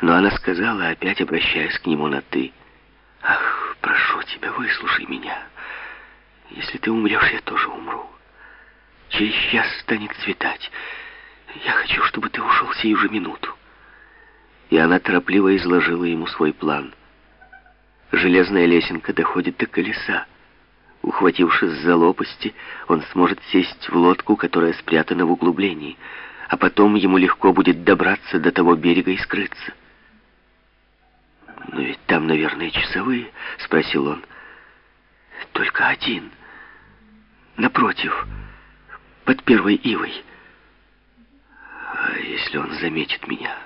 Но она сказала, опять обращаясь к нему на «ты». «Ах, прошу тебя, выслушай меня. Если ты умрешь, я тоже умру. Через час станет цветать. Я хочу, чтобы ты ушел сию же минуту». И она торопливо изложила ему свой план. Железная лесенка доходит до колеса. Ухватившись за лопасти, он сможет сесть в лодку, которая спрятана в углублении, а потом ему легко будет добраться до того берега и скрыться. «Но ведь там, наверное, часовые?» — спросил он. «Только один. Напротив, под первой ивой. А если он заметит меня?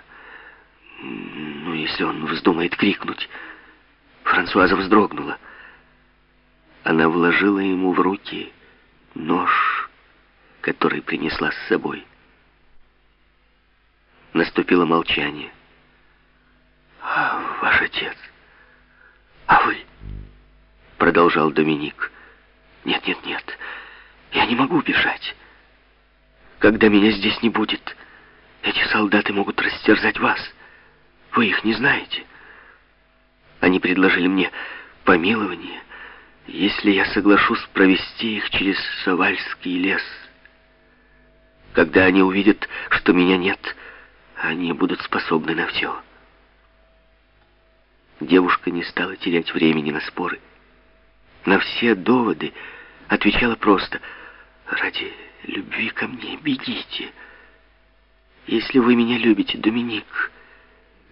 Ну, если он вздумает крикнуть?» Франсуаза вздрогнула. Она вложила ему в руки нож, который принесла с собой. Наступило молчание. «А ваш отец? А вы?» Продолжал Доминик. «Нет, нет, нет, я не могу бежать. Когда меня здесь не будет, эти солдаты могут растерзать вас. Вы их не знаете. Они предложили мне помилование, если я соглашусь провести их через Савальский лес. Когда они увидят, что меня нет, они будут способны на все». Девушка не стала терять времени на споры. На все доводы отвечала просто «Ради любви ко мне бегите. Если вы меня любите, Доминик,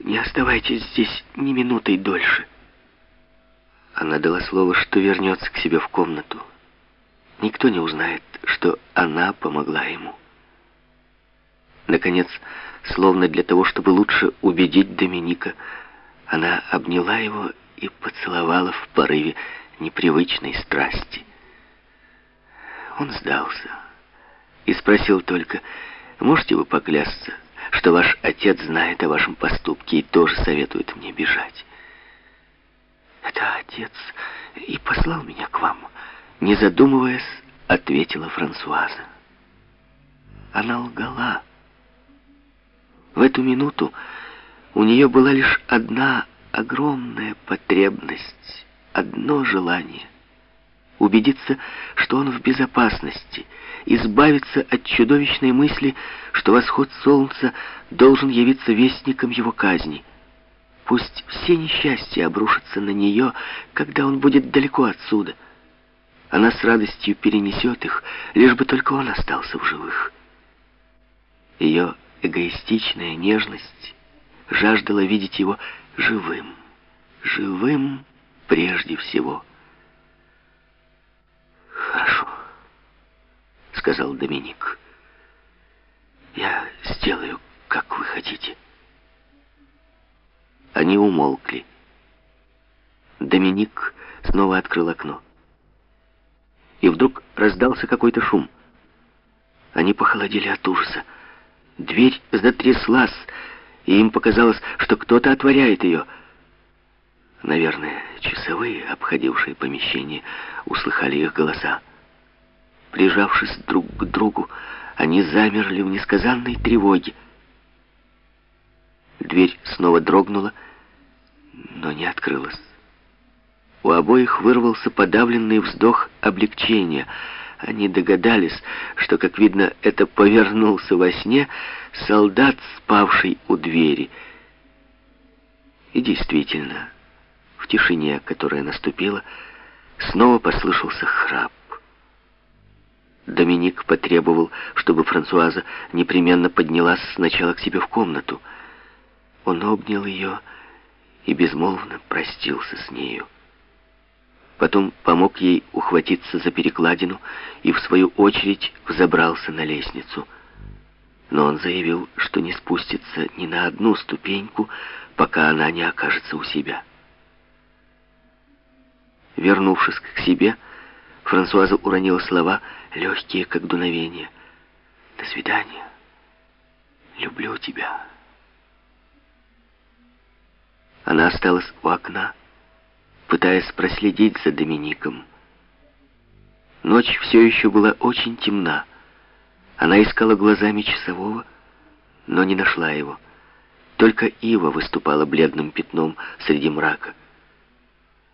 не оставайтесь здесь ни минутой дольше». Она дала слово, что вернется к себе в комнату. Никто не узнает, что она помогла ему. Наконец, словно для того, чтобы лучше убедить Доминика, она обняла его и поцеловала в порыве непривычной страсти. Он сдался и спросил только, «Можете вы поклясться, что ваш отец знает о вашем поступке и тоже советует мне бежать?» «Это отец и послал меня к вам», — не задумываясь, ответила Франсуаза. Она лгала. В эту минуту у нее была лишь одна огромная потребность, одно желание — убедиться, что он в безопасности, избавиться от чудовищной мысли, что восход солнца должен явиться вестником его казни. Пусть все несчастья обрушатся на нее, когда он будет далеко отсюда. Она с радостью перенесет их, лишь бы только он остался в живых. Ее эгоистичная нежность жаждала видеть его живым. Живым прежде всего. «Хорошо», — сказал Доминик. «Я сделаю, как вы хотите». Они умолкли. Доминик снова открыл окно. И вдруг раздался какой-то шум. Они похолодели от ужаса. Дверь затряслась, и им показалось, что кто-то отворяет ее. Наверное, часовые, обходившие помещение, услыхали их голоса. Прижавшись друг к другу, они замерли в несказанной тревоге. Дверь снова дрогнула, но не открылась. У обоих вырвался подавленный вздох облегчения — они догадались, что, как видно, это повернулся во сне солдат, спавший у двери. И действительно, в тишине, которая наступила, снова послышался храп. Доминик потребовал, чтобы Франсуаза непременно поднялась сначала к себе в комнату. Он обнял ее и безмолвно простился с нею. Потом помог ей ухватиться за перекладину и, в свою очередь, взобрался на лестницу. Но он заявил, что не спустится ни на одну ступеньку, пока она не окажется у себя. Вернувшись к себе, Франсуаза уронила слова, легкие, как дуновение. «До свидания. Люблю тебя». Она осталась у окна, пытаясь проследить за Домиником. Ночь все еще была очень темна. Она искала глазами часового, но не нашла его. Только ива выступала бледным пятном среди мрака.